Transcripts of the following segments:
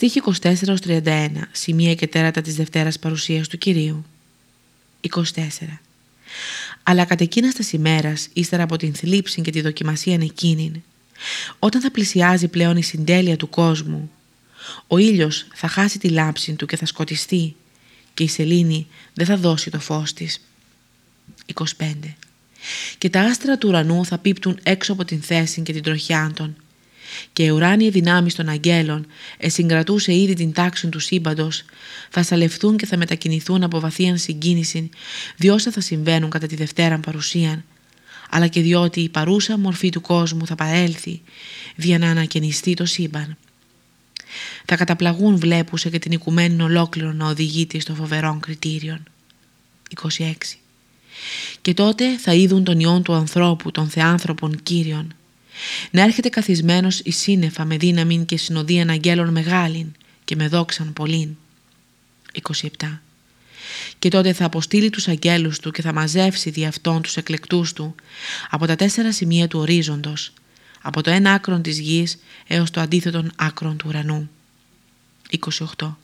Στοίχη 24-31, σημεία και τέρατα της Δευτέρας Παρουσίας του Κυρίου. 24. Αλλά κατ' εκείνας τα ημέρας, ύστερα από την θλίψη και τη δοκιμασία εκείνη, όταν θα πλησιάζει πλέον η συντέλεια του κόσμου, ο ήλιος θα χάσει τη λάμψη του και θα σκοτιστεί και η σελήνη δεν θα δώσει το φως της. 25. Και τα άστρα του ουρανού θα πίπτουν έξω από την θέση και την τροχιά των και οι ουράνιοι δυνάμεις των αγγέλων εσυγκρατούσε ήδη την τάξη του σύμπαντος, θα σαλευθούν και θα μετακινηθούν από βαθίαν συγκίνηση διόσα θα συμβαίνουν κατά τη Δευτέρα παρουσίαν, αλλά και διότι η παρούσα μορφή του κόσμου θα παρέλθει για να ανακαινιστεί το σύμπαν. Θα καταπλαγούν βλέπουσε και την οικουμένη ολόκληρο να οδηγείται στο φοβερό κριτήριον. 26. Και τότε θα είδουν τον ιόν του ανθρώπου, των θεάνθρωπων κύριων, να έρχεται καθισμένος η σύννεφα με δύναμη και συνοδεία αγγέλων μεγάλην και με δόξαν πολλήν. 27. Και τότε θα αποστείλει τους αγγέλους του και θα μαζεύσει δι' αυτόν τους εκλεκτούς του από τα τέσσερα σημεία του ορίζοντος, από το ένα άκρον της γης έως το αντίθετον άκρον του ουρανού. 28.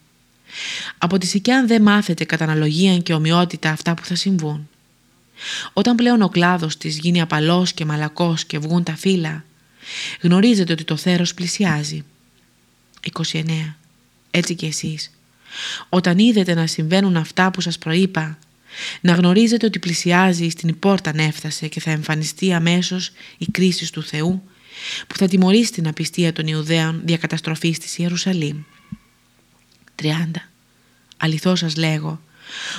Από τη σικιάν δεν μάθετε κατά αναλογία και ομοιότητα αυτά που θα συμβούν. Όταν πλέον ο κλάδος της γίνει απαλός και μαλακός και βγουν τα φύλλα, γνωρίζετε ότι το θέρος πλησιάζει. 29. Έτσι και εσείς. Όταν είδετε να συμβαίνουν αυτά που σας προείπα, να γνωρίζετε ότι πλησιάζει στην πόρτα να έφτασε και θα εμφανιστεί αμέσως η κρίση του Θεού που θα τιμωρήσει την απιστία των Ιουδαίων διακαταστροφής της Ιερουσαλήμ. 30. Αληθώς σας λέγω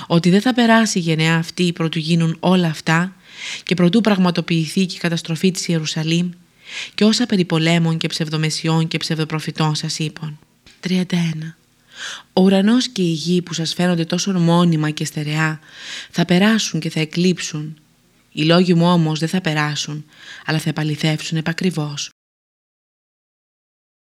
ότι δεν θα περάσει η γενεά αυτή προτού γίνουν όλα αυτά και προτού πραγματοποιηθεί και η καταστροφή της Ιερουσαλήμ και όσα περί πολέμων και ψευδομεσιών και ψευδοπροφητών σας είπαν. 31. Ο ουρανός και η γη που σας φαίνονται τόσο μόνιμα και στερεά θα περάσουν και θα εκλείψουν. Οι λόγοι μου όμως δεν θα περάσουν, αλλά θα επαληθεύσουν επακριβώς.